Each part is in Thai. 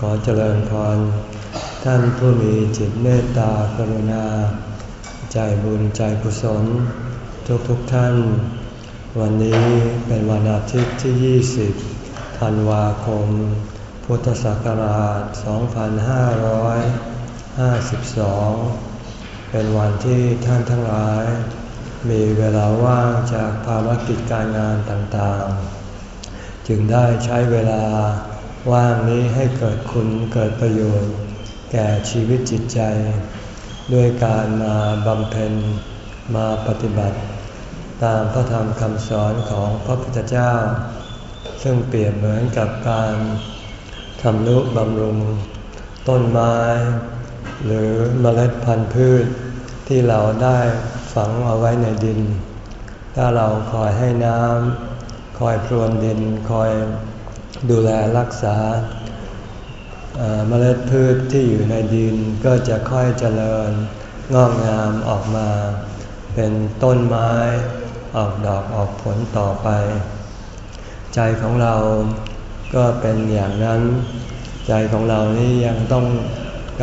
ขอเจริญพร ท่านผู้มีจิตเมตตากรุณา ใจบุญใจกุศล ทุกทุกท่าน วันนี้เป็นวันอาทิตย์ที่ 20 ธันวาคม พุทธศักราช 2552 เป็นวันที่ท่านทั้งหลาย มีเวลาว่างจากภารกิจการงานต่างๆ จึงได้ใช้เวลา ว่างนี้ให้เกิดคุณเกิดประโยชน์ แก่ชีวิตจิตใจ ด้วยการมาบำเพ็ญมาปฏิบัติ ตามพระธรรมคำสอนของพระพุทธเจ้า ซึ่งเปรียบเหมือนกับการทำนุบำรุง ต้นไม้ หรือเมล็ดพันธุ์พืช ที่เราได้ฝังเอาไว้ในดิน ถ้าเราคอยให้น้ำคอยพรวนดินคอย ดูแลรักษาเมล็ดพืชที่อยู่ในดินก็จะค่อยเจริญงอกงามออกมา เป็นต้นไม้ออกดอกออกผลต่อไป ใจของเราก็เป็นอย่างนั้น ใจของเรานี่ยังต้อง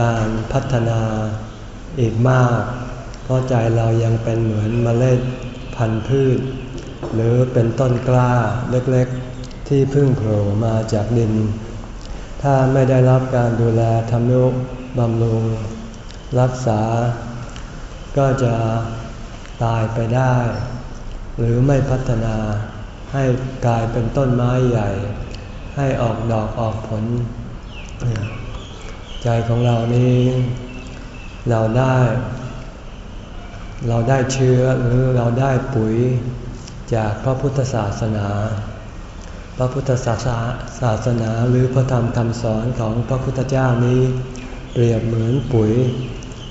การพัฒนาอีกมาก เพราะใจเรายังเป็นเหมือนเมล็ดพันธุ์พืช หรือเป็นต้นกล้าเล็กๆ ที่พึ่งโผล่มาจากดิน ถ้าไม่ได้รับการดูแลทำนุบำรุง รักษา ก็จะตายไปได้ หรือไม่พัฒนาให้กลายเป็นต้นไม้ใหญ่ ให้ออกดอกออกผล ใจของเรานี้ เราได้ เราได้เชื้อหรือเราได้ปุ๋ยจากพระพุทธศาสนา พระพุทธศาสศาสนาหรือพระธรรมคำสอนของพระพุทธเจ้านี้ เปรียบเหมือนปุ๋ย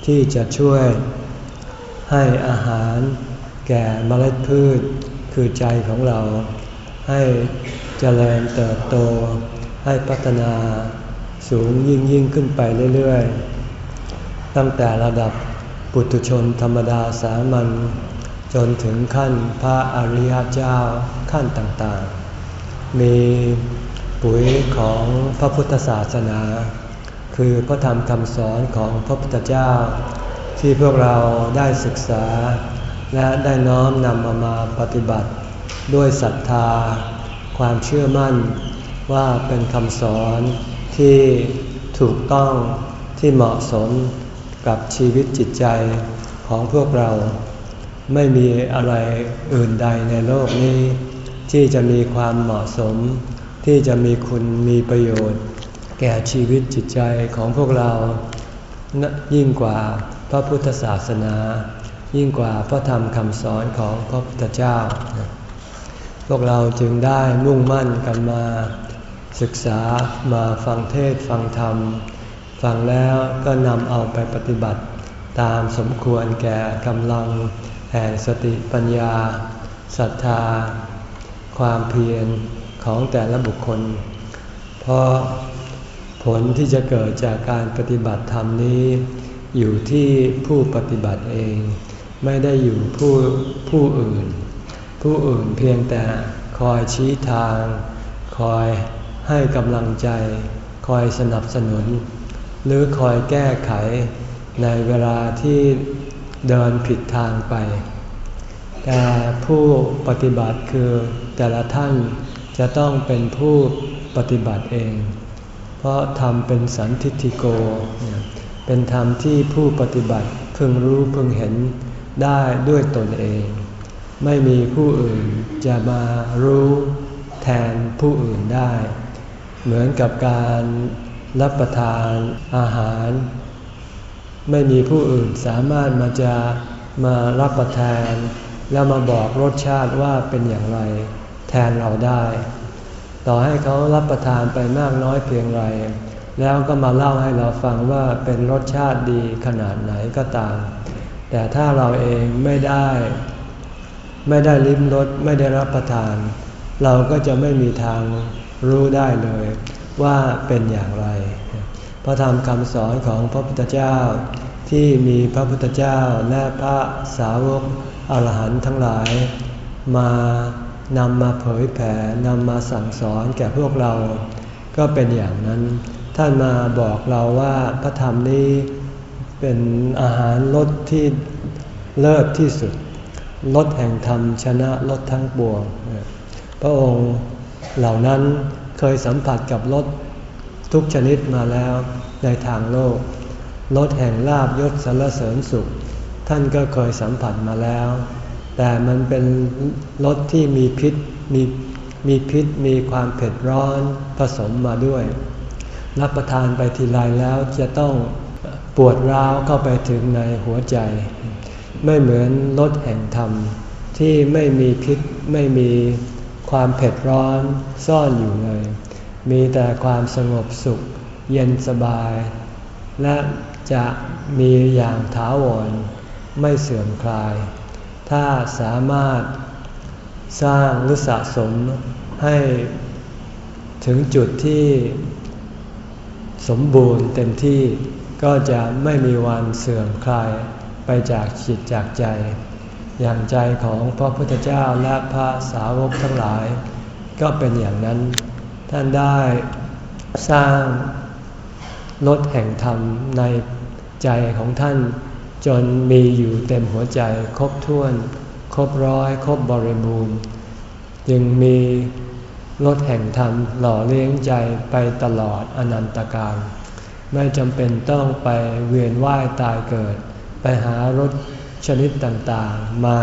ที่จะช่วยให้อาหารแก่เมล็ดพืช คือใจของเรา ให้เจริญเติบโต ให้พัฒนาสูงยิ่งยิ่งขึ้นไปเรื่อยๆ ตั้งแต่ระดับปุถุชนธรรมดาสามัญจนถึงขั้นพระอริยเจ้าขั้นต่างๆ มีปุ๋ยของพระพุทธศาสนา คือพระธรรมคำสอนของพระพุทธเจ้า ที่พวกเราได้ศึกษา และได้น้อมนำมามาปฏิบัติ ด้วยศรัทธา ความเชื่อมั่นว่าเป็นคำสอนที่ถูกต้องที่เหมาะสมกับชีวิตจิตใจของพวกเรา ไม่มีอะไรอื่นใดในโลกนี้ ที่จะมีความเหมาะสม ที่จะมีคุณมีประโยชน์ แก่ชีวิตจิตใจของพวกเรา ยิ่งกว่าพระพุทธศาสนา ยิ่งกว่าพระธรรมคำสอนของพระพุทธเจ้า พวกเราจึงได้มุ่งมั่นกันมา ศึกษามาฟังเทศฟังธรรม ฟังแล้วก็นำเอาไปปฏิบัติ ตามสมควรแก่กำลังแห่งสติปัญญาศรัทธา ความเพียรของแต่ละบุคคล เพราะผลที่จะเกิดจากการปฏิบัติธรรมนี้ อยู่ที่ผู้ปฏิบัติเอง ไม่ได้อยู่ผู้ผู้อื่น ผู้อื่นเพียงแต่คอยชี้ทาง คอยให้กำลังใจ คอยสนับสนุน หรือคอยแก้ไขในเวลาที่เดินผิดทางไป แต่ผู้ปฏิบัติคือ แต่ละท่านจะต้องเป็นผู้ปฏิบัติเอง เพราะธรรมเป็นสันทิติโก เป็นธรรมที่ผู้ปฏิบัติพึงรู้พึงเห็นได้ด้วยตนเอง ไม่มีผู้อื่นจะมารู้แทนผู้อื่นได้ เหมือนกับการรับประทานอาหาร ไม่มีผู้อื่นสามารถมาจะมารับประทาน แล้วมาบอกรสชาติว่าเป็นอย่างไร แทนเราได้ ต่อให้เขารับประทานไปมากน้อยเพียงไร แล้วก็มาเล่าให้เราฟังว่าเป็นรสชาติดีขนาดไหนก็ตาม แต่ถ้าเราเองไม่ได้ ไม่ได้ลิ้มรสไม่ได้รับประทาน เราก็จะไม่มีทางรู้ได้เลยว่าเป็นอย่างไร พระธรรมคำสอนของพระพุทธเจ้าที่มีพระพุทธเจ้าและพระสาวกอรหันต์ทั้งหลาย มา นำมาเผยแผ่นำมาสั่งสอนแก่พวกเรา ก็เป็นอย่างนั้น ท่านมาบอกเราว่าพระธรรมนี้เป็นอาหารรสที่เลิศที่สุดรสแห่งธรรมชนะรสทั้งปวง พระองค์เหล่านั้นเคยสัมผัสกับรสทุกชนิดมาแล้วในทางโลกรสแห่งลาบยศสรรเสริญสุข ท่านก็เคยสัมผัสมาแล้ว แต่มันเป็นรสที่มีพิษมีมีพิษมีความเผ็ดร้อนผสมมาด้วย รับประทานไปทีไรแล้วจะต้องปวดร้าวเข้าไปถึงในหัวใจ ไม่เหมือนรสแห่งธรรม ที่ไม่มีพิษไม่มีความเผ็ดร้อนซ่อนอยู่เลย มีแต่ความสงบสุข เย็นสบาย และจะมีอย่างถาวรไม่เสื่อมคลาย ถ้าสามารถสร้างหรือสะสมให้ถึงจุดที่สมบูรณ์เต็มที่ก็จะไม่มีวันเสื่อมคลายไปจากจิตจากใจ อย่างใจของพระพุทธเจ้าและพระสาวกทั้งหลาย ก็เป็นอย่างนั้น ท่านได้สร้างรถแห่งธรรมในใจของท่าน จนมีอยู่เต็มหัวใจครบถ้วน ครบร้อยครบบริบูรณ์จึงมีรถแห่งธรรมหล่อเลี้ยงใจไปตลอดอนันตการ ไม่จำเป็นต้องไปเวียนว่ายตายเกิด ไปหารถชนิดต่างๆ มา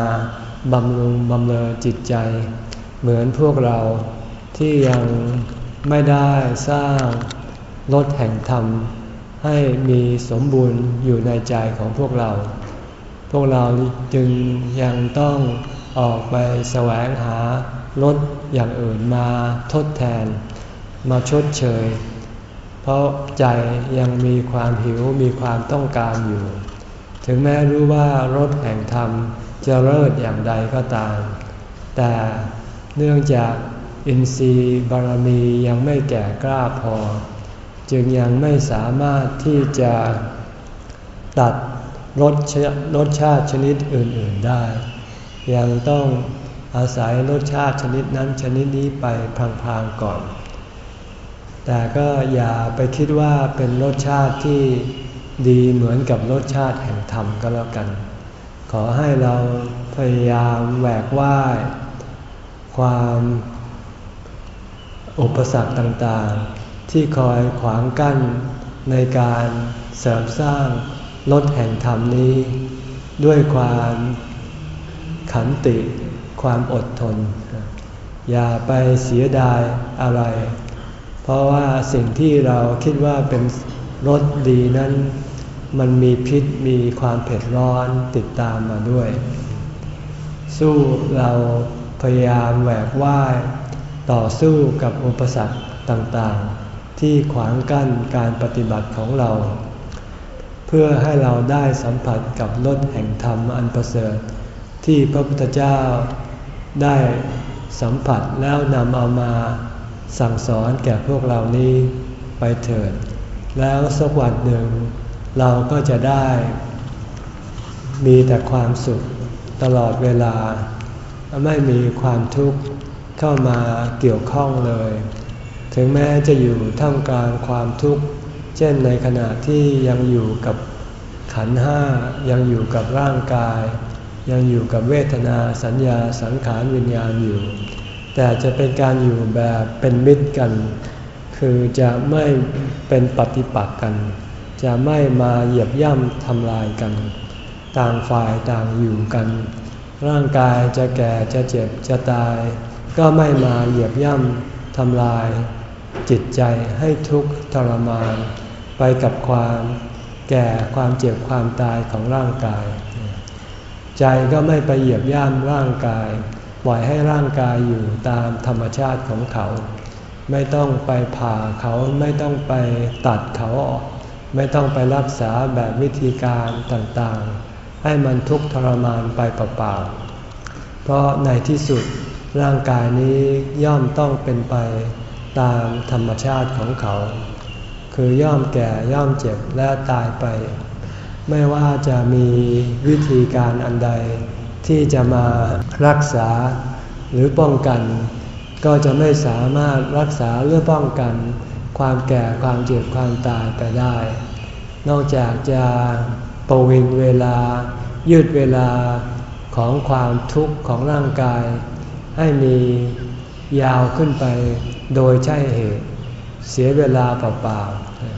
บำรุงบำเรอจิตใจ เหมือนพวกเราที่ยังไม่ได้สร้างรถแห่งธรรม ให้มีสมบูรณ์อยู่ในใจของพวกเรา พวกเราจึงยังต้องออกไปแสวงหารถอย่างอื่นมาทดแทน มาชดเชย เพราะใจยังมีความหิวมีความต้องการอยู่ ถึงแม้รู้ว่ารถแห่งธรรมจะเลิศอย่างใดก็ตาม แต่เนื่องจากอินทรีย์บารมียังไม่แก่กล้าพอ จึงยังไม่สามารถที่จะตัดรสรสชาติชนิดอื่น ๆได้ ยังต้องอาศัยรสชาติชนิดนั้นชนิดนี้ไปพลางๆก่อน แต่ก็อย่าไปคิดว่าเป็นรสชาติที่ดีเหมือนกับรสชาติแห่งธรรมก็แล้วกัน ขอให้เราพยายามแหวกว่ายความอุปสรรคต่างๆ ที่คอยขวางกั้นในการเสริมสร้างรถแห่งธรรมนี้ ด้วยความขันติความอดทน อย่าไปเสียดายอะไร เพราะว่าสิ่งที่เราคิดว่าเป็นรสดีนั้น มันมีพิษมีความเผ็ดร้อนติดตามมาด้วย สู้เราพยายามแหวกว่ายต่อสู้กับอุปสรรคต่าง ที่ขวางกั้นการปฏิบัติของเรา เพื่อให้เราได้สัมผัสกับรสแห่งธรรมอันประเสริฐ ที่พระพุทธเจ้าได้สัมผัสแล้วนำเอามาสั่งสอนแก่พวกเรานี้ไปเถิด แล้วสักวันหนึ่ง เราก็จะได้ มีแต่ความสุขตลอดเวลา ไม่มีความทุกข์เข้ามาเกี่ยวข้องเลย ถึงแม้จะอยู่ท่ามกลางความทุกข์ เช่นในขณะที่ยังอยู่กับขันห้ายังอยู่กับร่างกาย ยังอยู่กับเวทนาสัญญาสังขารวิญญาณอยู่ แต่จะเป็นการอยู่แบบเป็นมิตรกัน คือจะไม่เป็นปฏิปักษ์กัน จะไม่มาเหยียบย่ำทำลายกัน ต่างฝ่ายต่างอยู่กัน ร่างกายจะแก่จะเจ็บจะตาย ก็ไม่มาเหยียบย่ำทำลาย จิตใจให้ทุกข์ทรมาน ไปกับความแก่ความเจ็บความตายของร่างกาย ใจก็ไม่ไปเหยียบย่ำร่างกาย ปล่อยให้ร่างกายอยู่ตามธรรมชาติของเขา ไม่ต้องไปผ่าเขาไม่ต้องไปตัดเขาออก ไม่ต้องไปรักษาแบบวิธีการต่างๆ ให้มันทุกข์ทรมานไปเปล่าๆเพราะในที่สุดร่างกายนี้ย่อมต้องเป็นไป ตามธรรมชาติของเขา คือย่อมแก่ย่อมเจ็บและตายไป ไม่ว่าจะมีวิธีการอันใดที่จะมารักษาหรือป้องกัน ก็จะไม่สามารถรักษาหรือป้องกัน ความแก่ความเจ็บความตายไปได้ นอกจากจะประวิงเวลา ยืดเวลาของความทุกข์ของร่างกาย ให้มียาวขึ้นไป โดยใช่เหตุ เสียเวลาเปล่า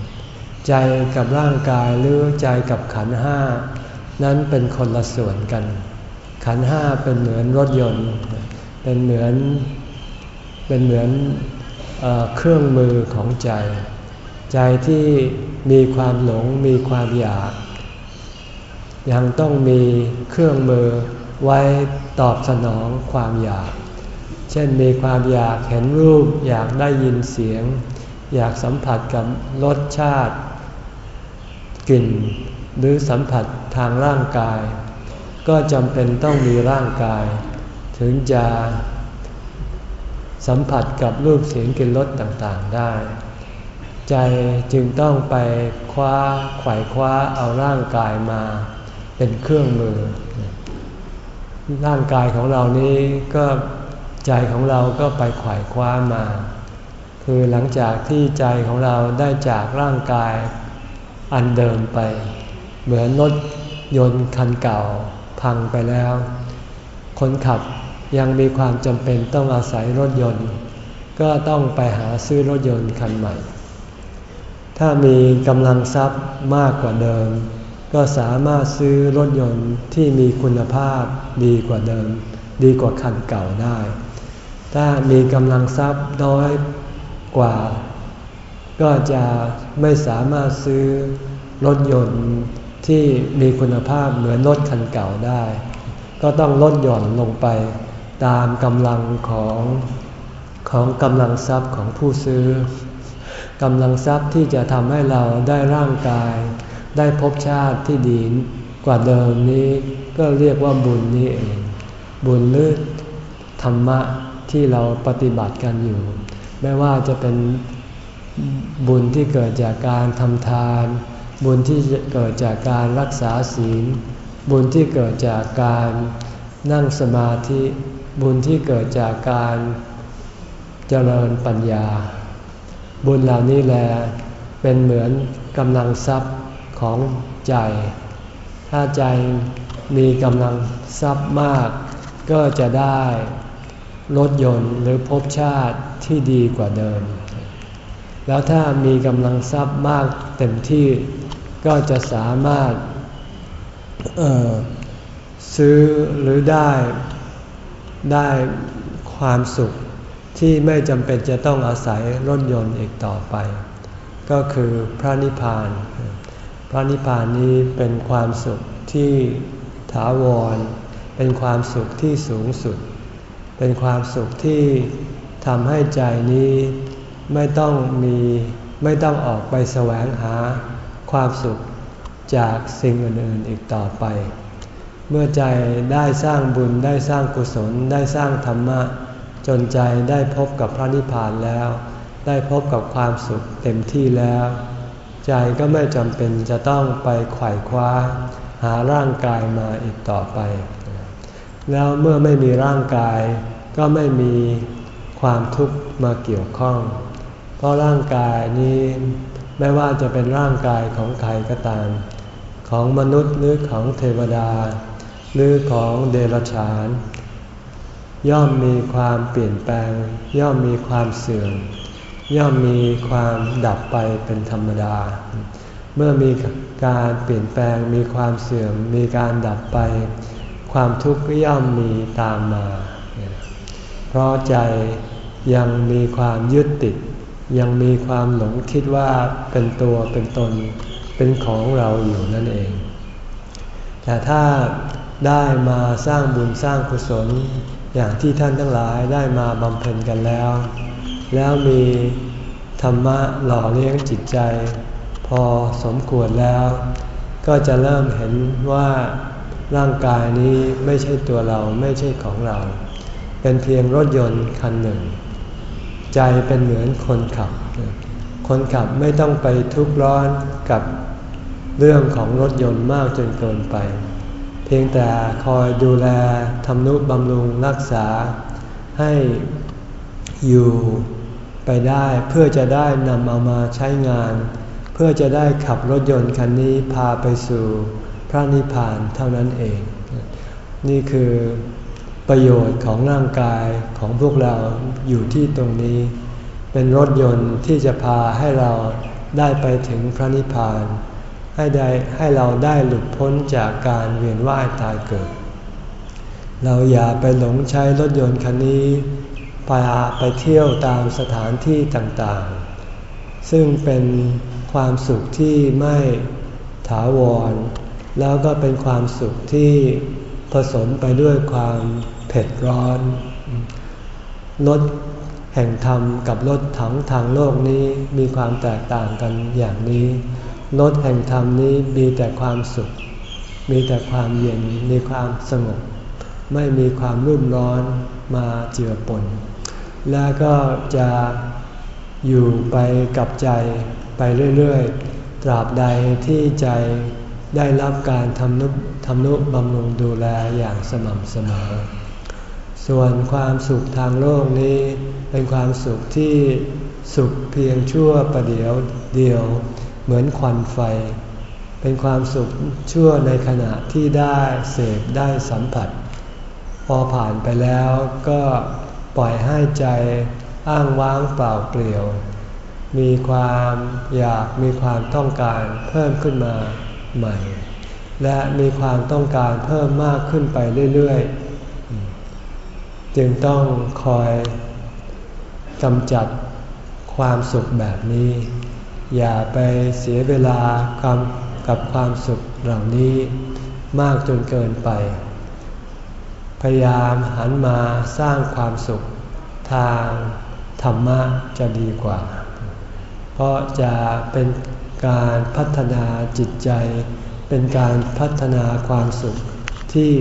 ๆใจกับร่างกายหรือใจกับขันห้านั้นเป็นคนละส่วนกัน ขันห้าเป็นเหมือนรถยนต์ เป็นเหมือนเป็นเหมือนเอเครื่องมือของใจ ใจที่มีความหลงมีความอยาก ยังต้องมีเครื่องมือไว้ตอบสนองความอยาก ช่นมีความอยากเห็นรูป อยากได้ยินเสียง อยากสัมผัสกับรสชาติ กลิ่น หรือสัมผัสทางร่างกาย ก็จำเป็นต้องมีร่างกาย ถึงจะสัมผัสกับรูปเสียงกลิ่นรสต่างๆได้ ใจจึงต้องไปคว้าไขว่คว้าเอาร่างกายมาเป็นเครื่องมือ ร่างกายของเรานี้ก็ ใจของเราก็ไปไขว่คว้ามา คือหลังจากที่ใจของเราได้จากร่างกายอันเดิมไป เหมือนรถยนต์คันเก่าพังไปแล้ว คนขับยังมีความจำเป็นต้องอาศัยรถยนต์ ก็ต้องไปหาซื้อรถยนต์คันใหม่ ถ้ามีกำลังทรัพย์มากกว่าเดิม ก็สามารถซื้อรถยนต์ที่มีคุณภาพดีกว่าเดิม ดีกว่าคันเก่าได้ ถ้ามีกำลังทรัพย์น้อยกว่า ก็จะไม่สามารถซื้อรถยนต์ที่มีคุณภาพเหมือนรถคันเก่าได้ ก็ต้องลดหย่อนลงไปตามกำลังของของกำลังทรัพย์ของผู้ซื้อกำลังทรัพย์ที่จะทำให้เราได้ร่างกาย ได้พบชาติที่ดีกว่าเดิมนี้ ก็เรียกว่าบุญนี้เอง บุญหรือธรรมะ ที่เราปฏิบัติกันอยู่ ไม่ว่าจะเป็นบุญที่เกิดจากการทำทาน บุญที่เกิดจากการรักษาศีล บุญที่เกิดจากการนั่งสมาธิ บุญที่เกิดจากการเจริญปัญญา บุญเหล่านี้แลเป็นเหมือนกำลังทรัพย์ของใจ ถ้าใจมีกำลังทรัพย์มาก ก็จะได้ รถยนต์หรือภพชาติที่ดีกว่าเดิม แล้วถ้ามีกำลังทรัพย์มากเต็มที่ก็จะสามารถซื้อหรือได้ได้ความสุขที่ไม่จำเป็นจะต้องอาศัยรถยนต์อีกต่อไป ก็คือพระนิพพาน พระนิพพานนี้เป็นความสุขที่ถาวร เป็นความสุขที่สูงสุด เป็นความสุขที่ทำให้ใจนี้ไม่ต้องมีไม่ต้องออกไปแสวงหาความสุขจากสิ่งอื่นๆอีกต่อไป เมื่อใจได้สร้างบุญได้สร้างกุศลได้สร้างธรรมะ จนใจได้พบกับพระนิพพานแล้ว ได้พบกับความสุขเต็มที่แล้ว ใจก็ไม่จำเป็นจะต้องไปไขว่คว้า หาร่างกายมาอีกต่อไป แล้วเมื่อไม่มีร่างกาย ก็ไม่มีความทุกข์มาเกี่ยวข้อง เพราะร่างกายนี้ไม่ว่าจะเป็นร่างกายของใครก็ตาม ของมนุษย์หรือของเทวดา หรือของเดรัจฉาน ย่อมมีความเปลี่ยนแปลง ย่อมมีความเสื่อมย่อมมีความดับไปเป็นธรรมดา เมื่อมีการเปลี่ยนแปลงมีความเสื่อมมีการดับไป ความทุกข์ก็ย่อมมีตามมา เพราะใจยังมีความยึดติด ยังมีความหลงคิดว่าเป็นตัวเป็นตนเป็นของเราอยู่นั่นเอง แต่ถ้าได้มาสร้างบุญสร้างกุศลอย่างที่ท่านทั้งหลายได้มาบำเพ็ญกันแล้ว แล้วมีธรรมะหล่อเลี้ยงจิตใจ พอสมควรแล้ว ก็จะเริ่มเห็นว่า ร่างกายนี้ไม่ใช่ตัวเราไม่ใช่ของเรา เป็นเพียงรถยนต์คันหนึ่ง ใจเป็นเหมือนคนขับ คนขับไม่ต้องไปทุกข์ร้อนกับเรื่องของรถยนต์มากจนเกินไป เพียงแต่คอยดูแลทำนุบำรุงรักษา ให้อยู่ไปได้เพื่อจะได้นำเอามาใช้งาน เพื่อจะได้ขับรถยนต์คันนี้พาไปสู่ พระนิพพานเท่านั้นเอง นี่คือประโยชน์ของร่างกายของพวกเราอยู่ที่ตรงนี้ เป็นรถยนต์ที่จะพาให้เราได้ไปถึงพระนิพพาน ให้ได้ให้เราได้หลุดพ้นจากการเวียนว่ายตายเกิด เราอย่าไปหลงใช้รถยนต์คันนี้ไปไปเที่ยวตามสถานที่ต่างๆ ซึ่งเป็นความสุขที่ไม่ถาวร แล้วก็เป็นความสุขที่ผสมไปด้วยความเผ็ดร้อนรถแห่งธรรมกับรถถังทางโลกนี้มีความแตกต่างกันอย่างนี้รถแห่งธรรมนี้มีแต่ความสุข มีแต่ความเย็นมีความสงบ ไม่มีความรุ่มร้อนมาเจือปน และก็จะอยู่ไปกับใจไปเรื่อยๆ ตราบใดที่ใจ ได้รับการทำนุทำนุบำรุงดูแลอย่างสม่ำเสมอ ส่วนความสุขทางโลกนี้เป็นความสุขที่สุขเพียงชั่วประเดียวเดียว เหมือนควันไฟ เป็นความสุขชั่วในขณะที่ได้เสพได้สัมผัส พอผ่านไปแล้วก็ปล่อยให้ใจอ้างว้างเปล่าเปลี่ยว มีความอยากมีความต้องการเพิ่มขึ้นมา ใหม่ และมีความต้องการเพิ่มมากขึ้นไปเรื่อยๆ จึงต้องคอยกำจัดความสุขแบบนี้ อย่าไปเสียเวลากับความสุขเหล่านี้มากจนเกินไป พยายามหันมาสร้างความสุขทางธรรมะจะดีกว่า เพราะจะเป็น การพัฒนาจิตใจ เป็นการพัฒนาความสุขที่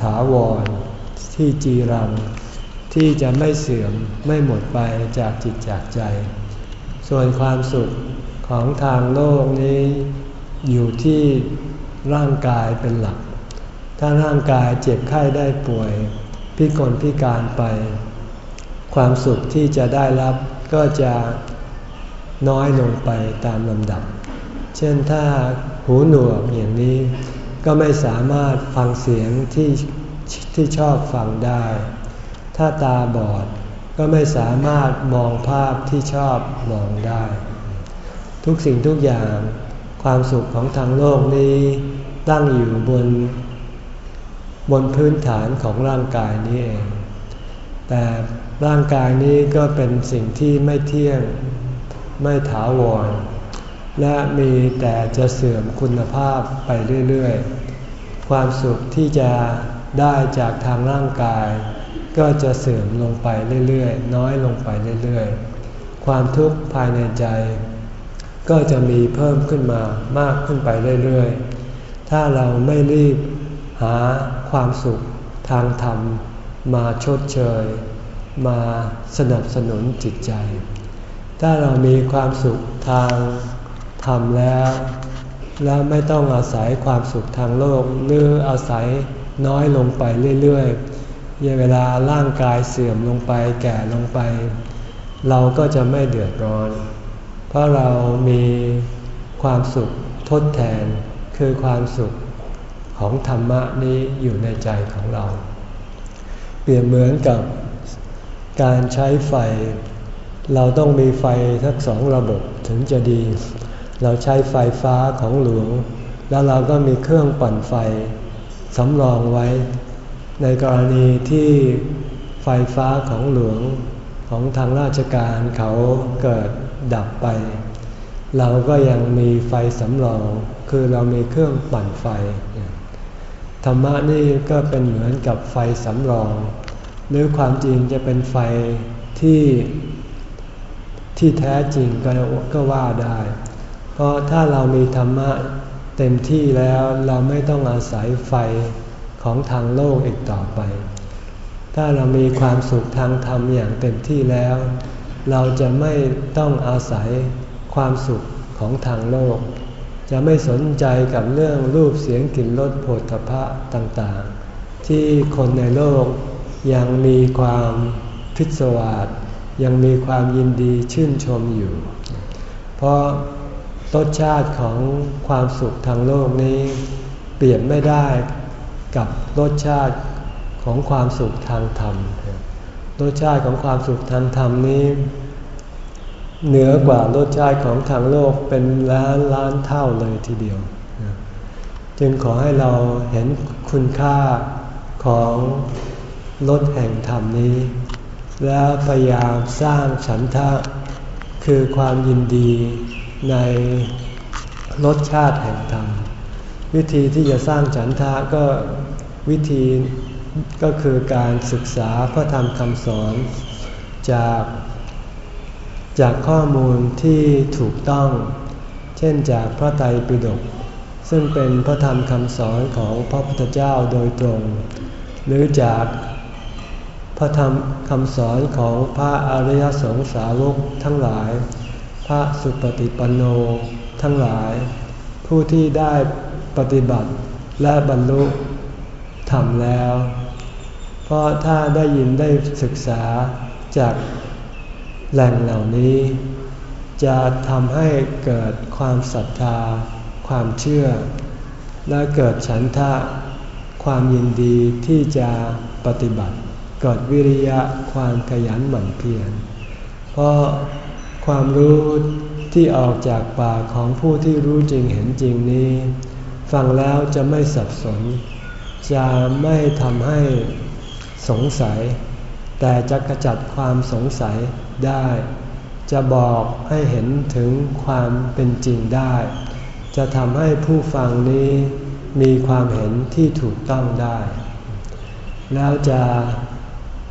ถาวร ที่จีรัง ที่จะไม่เสื่อมไม่หมดไปจากจิตจากใจ ส่วนความสุขของทางโลกนี้ อยู่ที่ร่างกายเป็นหลัก ถ้าร่างกายเจ็บไข้ได้ป่วย พิกลพิการไป ความสุขที่จะได้รับก็จะ น้อยลงไปตามลำดับ เช่นถ้าหูหนวกอย่างนี้ก็ไม่สามารถฟังเสียงที่ที่ชอบฟังได้ ถ้าตาบอดก็ไม่สามารถมองภาพที่ชอบมองได้ ทุกสิ่งทุกอย่าง ความสุขของทางโลกนี้ตั้งอยู่บน บนพื้นฐานของร่างกายนี้เอง แต่ร่างกายนี้ก็เป็นสิ่งที่ไม่เที่ยง ไม่ถาวร และมีแต่จะเสื่อมคุณภาพไปเรื่อยๆ ความสุขที่จะได้จากทางร่างกาย ก็จะเสื่อมลงไปเรื่อยๆ น้อยลงไปเรื่อยๆ ความทุกข์ภายในใจ ก็จะมีเพิ่มขึ้นมามากขึ้นไปเรื่อยๆ ถ้าเราไม่รีบหาความสุขทางธรรมมาชดเชย มาสนับสนุนจิตใจ ถ้าเรามีความสุขทางธรรมแล้ว แล้วไม่ต้องอาศัยความสุขทางโลกหรืออาศัยน้อยลงไปเรื่อยๆเวลาร่างกายเสื่อมลงไปแก่ลงไป เราก็จะไม่เดือดร้อน เพราะเรามีความสุขทดแทนคือความสุขของธรรมะนี้อยู่ในใจของเรา เปรียบเหมือนกับการใช้ไฟ เราต้องมีไฟทั้งสองระบบถึงจะดี เราใช้ไฟฟ้าของหลวง แล้วเราก็มีเครื่องปั่นไฟสำรองไว้ ในกรณีที่ไฟฟ้าของหลวงของทางราชการเขาเกิดดับไป เราก็ยังมีไฟสำรอง คือเรามีเครื่องปั่นไฟ ธรรมะนี่ก็เป็นเหมือนกับไฟสำรอง หรือความจริงจะเป็นไฟที่ ที่แท้จริงก็ก็ว่าได้ เพราะถ้าเรามีธรรมะเต็มที่แล้วเราไม่ต้องอาศัยไฟของทางโลกอีกต่อไป ถ้าเรามีความสุขทางธรรมอย่างเต็มที่แล้ว เราจะไม่ต้องอาศัยความสุขของทางโลก จะไม่สนใจกับเรื่องรูปเสียงกลิ่นรสโผฏฐพะต่างๆ ที่คนในโลกยังมีความพิศวาส ยังมีความยินดีชื่นชมอยู่ เพราะรสชาติของความสุขทางโลกนี้ เปรียบไม่ได้กับรสชาติของความสุขทางธรรม รสชาติของความสุขทางธรรมนี้ เหนือกว่ารสชาติของทางโลกเป็นล้านล้านเท่าเลยทีเดียว จึงขอให้เราเห็นคุณค่าของรสแห่งธรรมนี้ แล้วพยายามสร้างฉันทะ คือความยินดีในรสชาติแห่งธรรม วิธีที่จะสร้างฉันทะก็วิธีก็คือการศึกษาพระธรรมคำสอนจากจากข้อมูลที่ถูกต้อง เช่นจากพระไตรปิฎกซึ่งเป็นพระธรรมคำสอนของพระพุทธเจ้าโดยตรง หรือจาก พระธรรมคำสอนของพระอริยสงสาวกทั้งหลาย พระสุปฏิปันโนทั้งหลาย ผู้ที่ได้ปฏิบัติและบรรลุธรรมแล้ว เพราะถ้าได้ยินได้ศึกษาจากแหล่งเหล่านี้ จะทำให้เกิดความศรัทธา ความเชื่อ และเกิดฉันทะความยินดีที่จะปฏิบัติ กิดวิริยะความขยันหมั่นเพียร เพราะความรู้ที่ออกจากปากของผู้ที่รู้จริงเห็นจริงนี้ ฟังแล้วจะไม่สับสน จะไม่ทำให้สงสัย แต่จะกระจัดความสงสัยได้ จะบอกให้เห็นถึงความเป็นจริงได้ จะทำให้ผู้ฟังนี้มีความเห็นที่ถูกต้องได้ แล้วจะ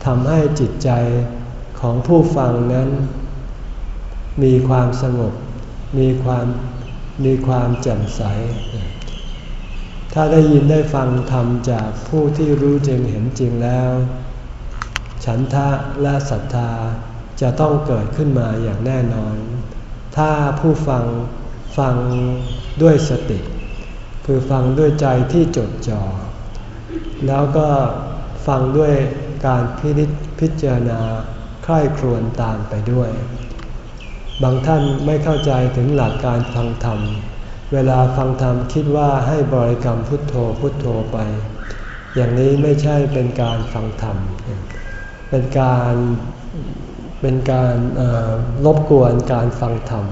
ทำให้จิตใจของผู้ฟังนั้น มีความสงบ มีความมีความแจ่มใส ถ้าได้ยินได้ฟังธรรมจากผู้ที่รู้จริงเห็นจริงแล้ว ฉันทะและศรัทธาจะต้องเกิดขึ้นมาอย่างแน่นอน ถ้าผู้ฟังฟังด้วยสติ คือฟังด้วยใจที่จดจ่อ แล้วก็ฟังด้วย การพินิจพิจารณาใคร่ครวญตามไปด้วย บางท่านไม่เข้าใจถึงหลักการฟังธรรม เวลาฟังธรรมคิดว่าให้บริกรรมพุทโธพุทโธไป อย่างนี้ไม่ใช่เป็นการฟังธรรม เป็นการเป็นการลบกวนการฟังธรรม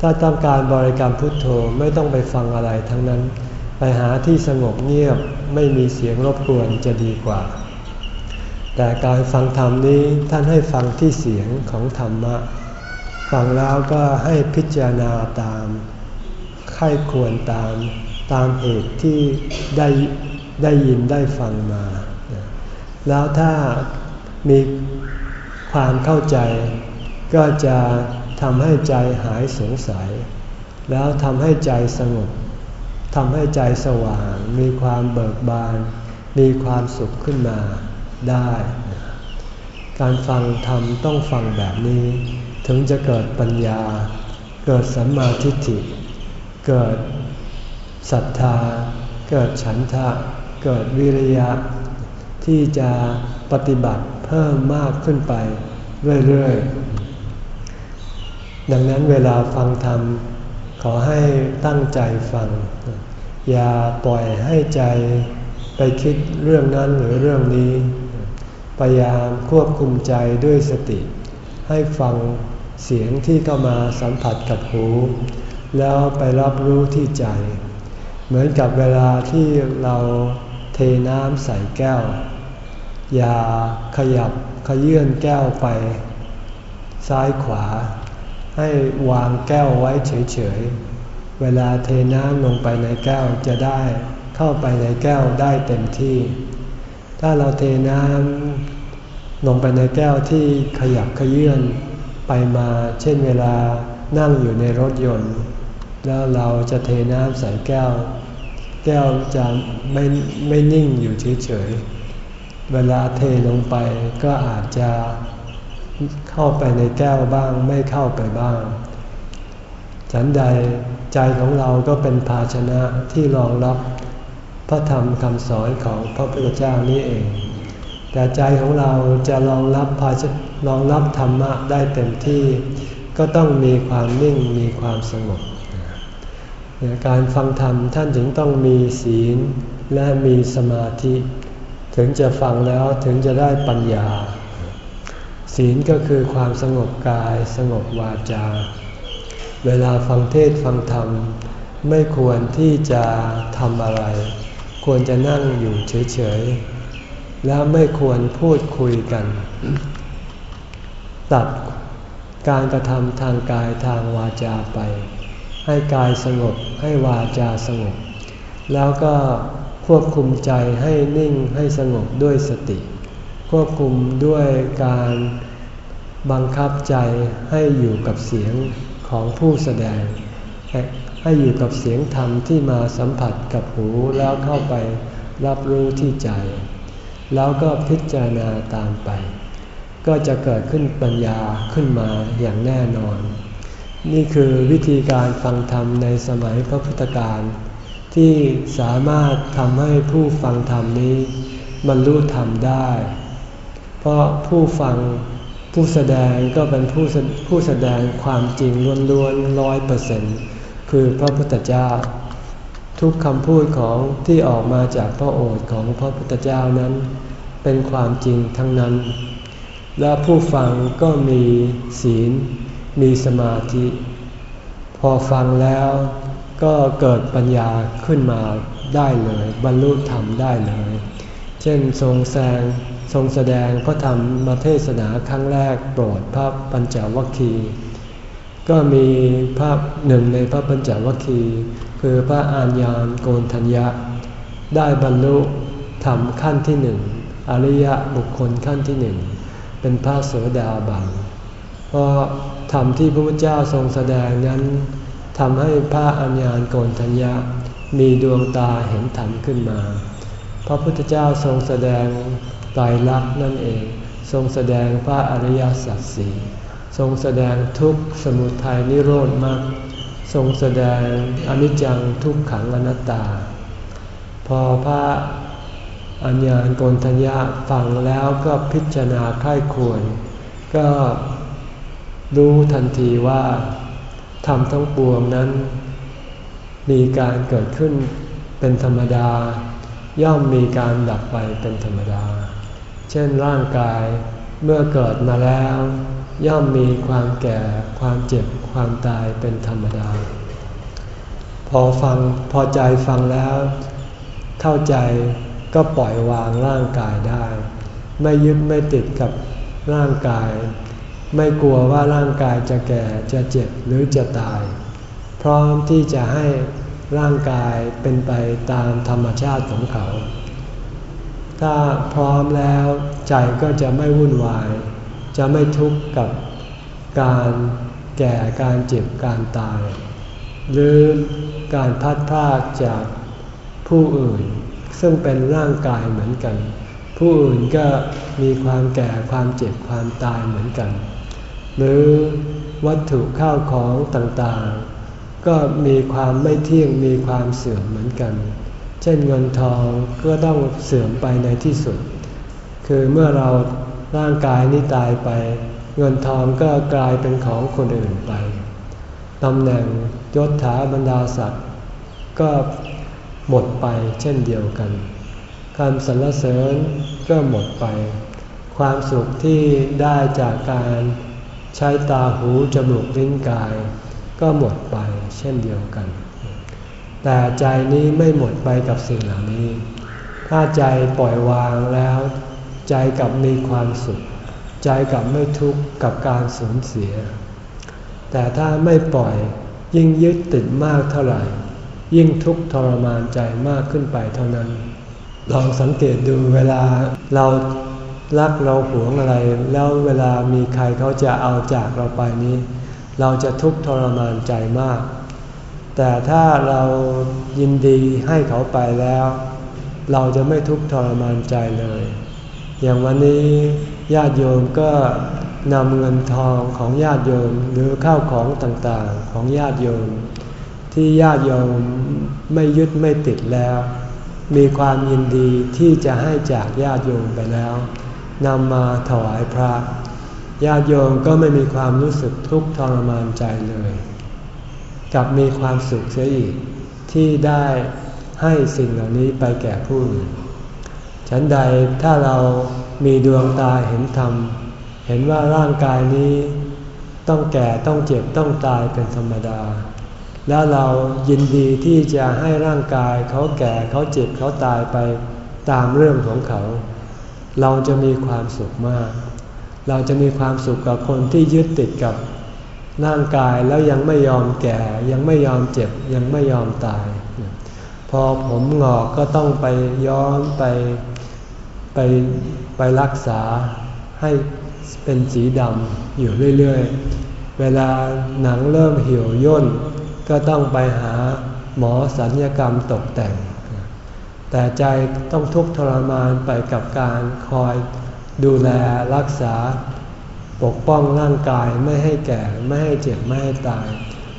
ถ้าต้องการบริกรรมพุทโธไม่ต้องไปฟังอะไรทั้งนั้น ไปหาที่สงบเงียบไม่มีเสียงรบกวนจะดีกว่า แต่การฟังธรรมนี้ท่านให้ฟังที่เสียงของธรรมะ ฟังแล้วก็ให้พิจารณาตามไข้ควรตามตามเหตุที่ได้ได้ยินได้ฟังมา แล้วถ้ามีความเข้าใจ ก็จะทำให้ใจหายสงสัย แล้วทำให้ใจสงบทำให้ใจสว่าง มีความเบิกบาน มีความสุขขึ้นมา ได้ การฟังธรรมต้องฟังแบบนี้ ถึงจะเกิดปัญญา เกิดสัมมาทิฏฐิ เกิดศรัทธา เกิดฉันทะ เกิดวิริยะ ที่จะปฏิบัติเพิ่มมากขึ้นไปเรื่อยๆ ดังนั้นเวลาฟังธรรม ขอให้ตั้งใจฟัง อย่าปล่อยให้ใจไปคิดเรื่องนั้นหรือเรื่องนี้ พยายามควบคุมใจด้วยสติ ให้ฟังเสียงที่เข้ามาสัมผัสกับหู แล้วไปรับรู้ที่ใจ เหมือนกับเวลาที่เราเทน้ำใส่แก้ว อย่าขยับขยื่นแก้วไป ซ้ายขวา ให้วางแก้วไว้เฉยๆ เวลาเทน้ำลงไปในแก้วจะได้เข้าไปในแก้วได้เต็มที่ ถ้าเราเทน้ำลงไปในแก้วที่ขยับขยื่นไปมาเช่นเวลานั่งอยู่ในรถยนต์ แล้วเราจะเทน้ำใส่แก้ว แก้วจะไม่ไม่นิ่งอยู่เฉยๆเวลาเทลงไปก็อาจจะเข้าไปในแก้วบ้างไม่เข้าไปบ้าง ฉันใดใจของเราก็เป็นภาชนะที่รองรับ พระธรรมคำสอนของพระพุทธเจ้านี้เอง แต่ใจของเราจะรองรับภาชรองรับธรรมะได้เต็มที่ ก็ต้องมีความนิ่งมีความสงบการฟังธรรมท่านถึงต้องมีศีลและมีสมาธิ ถึงจะฟังแล้วถึงจะได้ปัญญา ศีลก็คือความสงบกายสงบวาจา เวลาฟังเทศฟังธรรม ไม่ควรที่จะทำอะไร ควรจะนั่งอยู่เฉยๆ แล้วไม่ควรพูดคุยกัน ตัดการกระทำทางกายทางวาจาไป ให้กายสงบให้วาจาสงบ แล้วก็ควบคุมใจให้นิ่งให้สงบด้วยสติ ควบคุมด้วยการบังคับใจให้อยู่กับเสียงของผู้แสดง ให้อยู่กับเสียงธรรมที่มาสัมผัสกับหูแล้วเข้าไปรับรู้ที่ใจ แล้วก็พิจารณาตามไป ก็จะเกิดขึ้นปัญญาขึ้นมาอย่างแน่นอน นี่คือวิธีการฟังธรรมในสมัยพระพุทธการที่สามารถทำให้ผู้ฟังธรรมนี้บรรลุธรรมได้ เพราะผู้ฟังผู้แสดงก็เป็นผู้ผู้แสดงความจริงล้วนๆร้อยเปอร์เซ็นต์ คือพระพุทธเจ้า ทุกคำพูดของที่ออกมาจากพระโอษฐ์ของพระพุทธเจ้านั้น เป็นความจริงทั้งนั้น และผู้ฟังก็มีศีล มีสมาธิ พอฟังแล้วก็เกิดปัญญาขึ้นมาได้เลย บรรลุธรรมได้เลย เช่นทรงแสงทรงแสดงพระธรรมมาเทศนาครั้งแรกโปรดพระปัญจวัคคีย์ ก็มีพระหนึ่งในพระปัญจวัคคีย์คือพระอานยานโกนทัญญะ ได้บรรลุธรรมขั้นที่หนึ่งอริยบุคคลขั้นที่หนึ่งเป็นพระโสดาบันเพราะธรรมที่พระพุทธเจ้าทรงแสดงนั้นทำให้พระอัญญาณโกนทัญญามีดวงตาเห็นธรรมขึ้นมา พระพุทธเจ้าทรงแสดงไตรลักษณ์นั่นเอง ทรงแสดงพระอริยสัจสี่ ทรงแสดงทุกสมุทัยนิโรธมรรคทรงแสดงอนิจจังทุกขังอนัตตา พอพระอัญญาณโกนทัญญาฟังแล้วก็พิจารณาค่ายควร ก็รู้ทันทีว่าธรรมทั้งปวงนั้น มีการเกิดขึ้นเป็นธรรมดา ย่อมมีการดับไปเป็นธรรมดา เช่นร่างกายเมื่อเกิดมาแล้ว ย่อมมีความแก่ความเจ็บความตายเป็นธรรมดา พอฟังพอใจฟังแล้ว เข้าใจก็ปล่อยวางร่างกายได้ ไม่ยึดไม่ติดกับร่างกาย ไม่กลัวว่าร่างกายจะแก่จะเจ็บหรือจะตาย พร้อมที่จะให้ร่างกายเป็นไปตามธรรมชาติของเขา ถ้าพร้อมแล้วใจก็จะไม่วุ่นวาย จะไม่ทุกข์กับการแก่การเจ็บการตาย หรือการพัดพลาดจากผู้อื่น ซึ่งเป็นร่างกายเหมือนกัน ผู้อื่นก็มีความแก่ความเจ็บความตายเหมือนกัน หรือวัตถุข้าวของต่างๆ ก็มีความไม่เที่ยงมีความเสื่อมเหมือนกัน เช่นเงินทองก็ต้องเสื่อมไปในที่สุด คือเมื่อเรา ร่างกายนี้ตายไป เงินทองก็กลายเป็นของคนอื่นไปตำแหน่งยศถาบรรดาศักดิ์ก็หมดไปเช่นเดียวกันการสรรเสริญก็หมดไป ความสุขที่ได้จากการใช้ตาหูจมูกลิ้นกาย ก็หมดไปเช่นเดียวกัน แต่ใจนี้ไม่หมดไปกับสิ่งเหล่านี้ ถ้าใจปล่อยวางแล้ว ใจกับมีความสุข ใจกับไม่ทุกข์กับการสูญเสีย แต่ถ้าไม่ปล่อยยิ่งยึดติดมากเท่าไหร่ ยิ่งทุกข์ทรมานใจมากขึ้นไปเท่านั้น ลองสังเกตดูเวลาเรารักเราหวงอะไร แล้วเวลามีใครเขาจะเอาจากเราไปนี้ เราจะทุกข์ทรมานใจมาก แต่ถ้าเรายินดีให้เขาไปแล้ว เราจะไม่ทุกข์ทรมานใจเลย อย่างวันนี้ญาติโยมก็นำเงินทองของญาติโยมหรือข้าวของต่างๆของญาติโยม ที่ญาติโยมไม่ยึดไม่ติดแล้ว มีความยินดีที่จะให้จากญาติโยมไปแล้วนำมาถวายพระ ญาติโยมก็ไม่มีความรู้สึกทุกข์ทรมานใจเลย กลับมีความสุขเสียอีกที่ได้ให้สิ่งเหล่านี้ไปแก่ผู้อื่น ฉันใดถ้าเรามีดวงตาเห็นธรรม เห็นว่าร่างกายนี้ต้องแก่ต้องเจ็บต้องตายเป็นธรรมดา แล้วเรายินดีที่จะให้ร่างกายเขาแก่เขาเจ็บเขาตายไปตามเรื่องของเขา เราจะมีความสุขมาก เราจะมีความสุขกับคนที่ยึดติดกับร่างกายแล้วยังไม่ยอมแก่ ยังไม่ยอมเจ็บยังไม่ยอมตาย อผมงอกก็ต้องไปย้อมไปไปไปรักษาให้เป็นสีดำอยู่เรื่อยๆ เวลาหนังเริ่มเหี่ยวย่น ก็ต้องไปหาหมอสัญญกรรมตกแต่ง แต่ใจต้องทุกข์ทรมานไปกับการคอยดูแลรักษา ปกป้องร่างกายไม่ให้แก่ไม่ให้เจ็บไม่ให้ตาย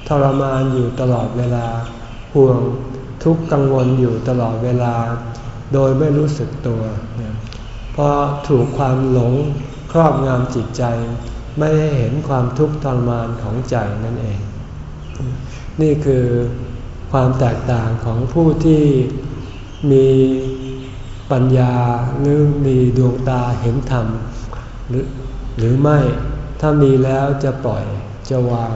ทรมานอยู่ตลอดเวลาห่วง ทุกข์กังวลอยู่ตลอดเวลา โดยไม่รู้สึกตัว เพราะถูกความหลงครอบงำจิตใจ ไม่ให้เห็นความทุกข์ทรมานของใจนั่นเอง นี่คือความแตกต่างของผู้ที่มีปัญญาหรือมีดวงตาเห็นธรรมหรือหรือไม่ถ้ามีแล้วจะปล่อยจะวาง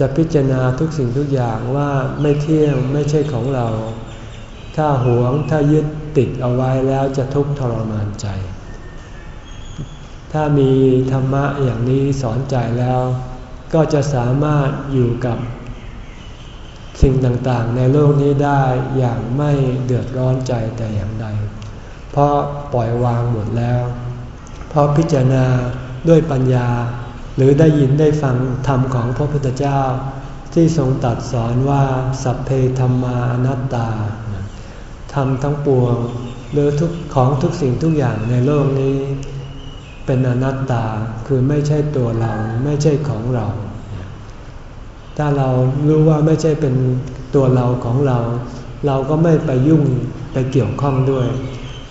จะพิจารณาทุกสิ่งทุกอย่างว่าไม่เที่ยงไม่ใช่ของเรา ถ้าหวงถ้ายึดติดเอาไว้แล้วจะทุกข์ทรมานใจ ถ้ามีธรรมะอย่างนี้สอนใจแล้ว ก็จะสามารถอยู่กับสิ่งต่างๆ ในโลกนี้ได้อย่างไม่เดือดร้อนใจแต่อย่างใด เพราะปล่อยวางหมดแล้ว เพราะพิจารณาด้วยปัญญา หรือได้ยินได้ฟังธรรมของพระพุทธเจ้า ที่ทรงตัดสอนว่าสัพเพธรรมานัตตาทำทั้งปวงหรือทุกของทุกสิ่งทุกอย่างในโลกนี้ เป็นอนัตตาคือไม่ใช่ตัวเราไม่ใช่ของเรา ถ้าเรารู้ว่าไม่ใช่เป็นตัวเราของเรา เราก็ไม่ไปยุ่งไปเกี่ยวข้องด้วย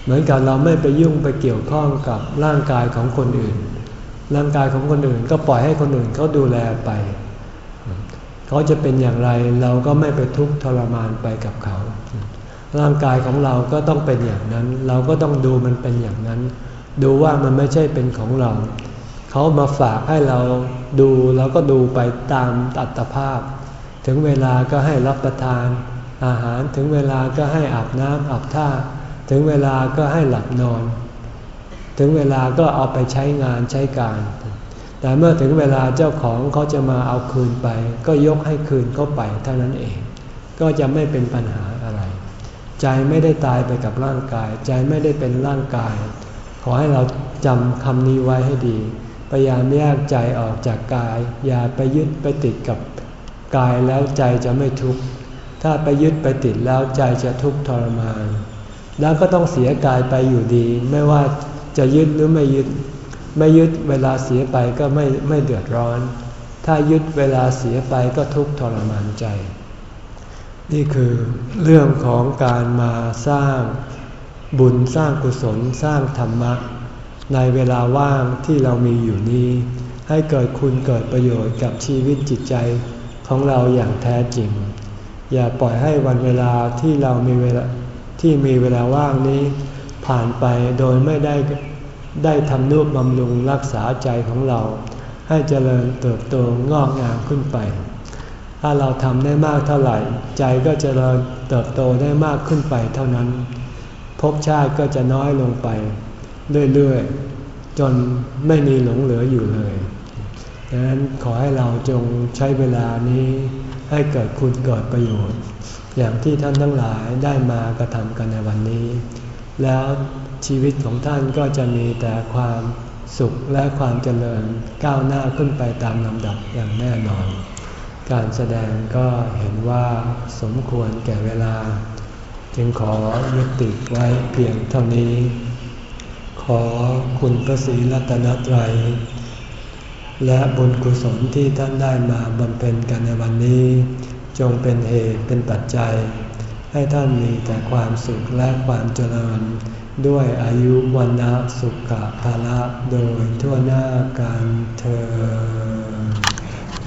เหมือนกับเราไม่ไปยุ่งไปเกี่ยวข้องกับร่างกายของคนอื่น ร่างกายของคนอื่นก็ปล่อยให้คนอื่นเขาดูแลไป เขาจะเป็นอย่างไรเราก็ไม่ไปทุกข์ทรมานไปกับเขา ร่างกายของเราก็ต้องเป็นอย่างนั้น เราก็ต้องดูมันเป็นอย่างนั้น ดูว่ามันไม่ใช่เป็นของเรา เขามาฝากให้เราดูเราก็ดูไปตามอัตภาพ ถึงเวลาก็ให้รับประทาน อาหารถึงเวลาก็ให้อาบน้ำอาบท่า ถึงเวลาก็ให้หลับนอน ถึงเวลาก็เอาไปใช้งานใช้การ แต่เมื่อถึงเวลาเจ้าของเขาจะมาเอาคืนไป ก็ยกให้คืนเขาไปเท่านั้นเอง ก็จะไม่เป็นปัญหาอะไร ใจไม่ได้ตายไปกับร่างกาย ใจไม่ได้เป็นร่างกาย ขอให้เราจำคำนี้ไว้ให้ดี พยายามแยกใจออกจากกาย อย่าไปยึดไปติดกับกายแล้วใจจะไม่ทุกข์ ถ้าไปยึดไปติดแล้วใจจะทุกข์ทรมาน แล้วก็ต้องเสียกายไปอยู่ดี ไม่ว่า จะยึดหรือไม่ยึด ไม่ยึดเวลาเสียไปก็ไม่ไม่เดือดร้อน ถ้ายึดเวลาเสียไปก็ทุกข์ทรมานใจ นี่คือเรื่องของการมาสร้างบุญสร้างกุศลสร้างธรรมะ ในเวลาว่างที่เรามีอยู่นี้ ให้เกิดคุณเกิดประโยชน์กับชีวิตจิตใจของเราอย่างแท้จริง อย่าปล่อยให้วันเวลาที่เรามีเวลาที่มีเวลาว่างนี้ ผ่านไปโดยไม่ได้ได้ทำนุบำรุงรักษาใจของเรา ให้เจริญเติบโตงอกงามขึ้นไป ถ้าเราทำได้มากเท่าไหร่ ใจก็จะเติบโตได้มากขึ้นไปเท่านั้นภพชาติก็จะน้อยลงไป เรื่อยๆ จนไม่มีหลงเหลืออยู่เลยดังนั้นขอให้เราจงใช้เวลานี้ให้เกิดคุณเกิดประโยชน์ อย่างที่ท่านทั้งหลายได้มากระทำกันในวันนี้ แล้วชีวิตของท่านก็จะมีแต่ความสุขและความเจริญก้าวหน้าขึ้นไปตามลำดับอย่างแน่นอน การแสดงก็เห็นว่าสมควรแก่เวลา จึงขอยุติไว้เพียงเท่านี้ ขอคุณพระศรีรัตนตรัย และบุญกุศลที่ท่านได้มาบำเพ็ญกันในวันนี้ จงเป็นเหตุเป็นปัจจัย ให้ท่านมีแต่ความสุขและความเจริญ ด้วยอายุวันนะสุขภาละโดยทั่วหน้ากันเธอ